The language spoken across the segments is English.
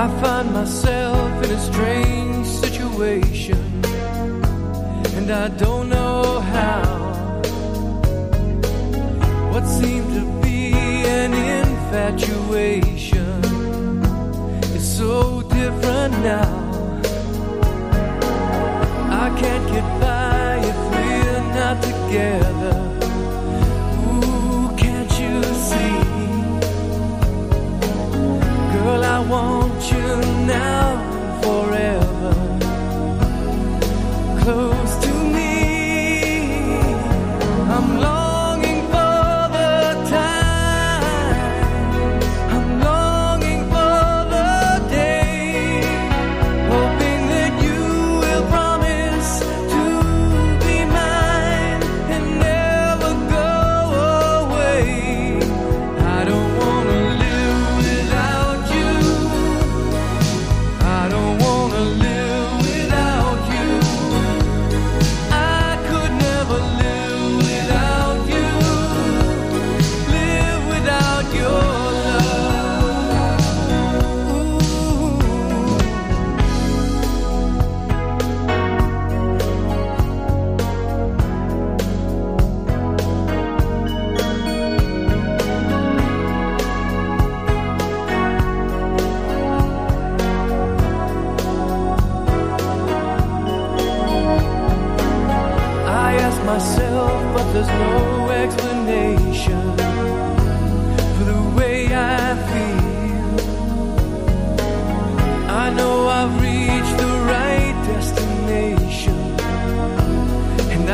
I find myself in a strange situation, and I don't know how. What seemed to be an infatuation is so different now.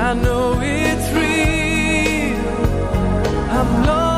I know it's real. I'm lost.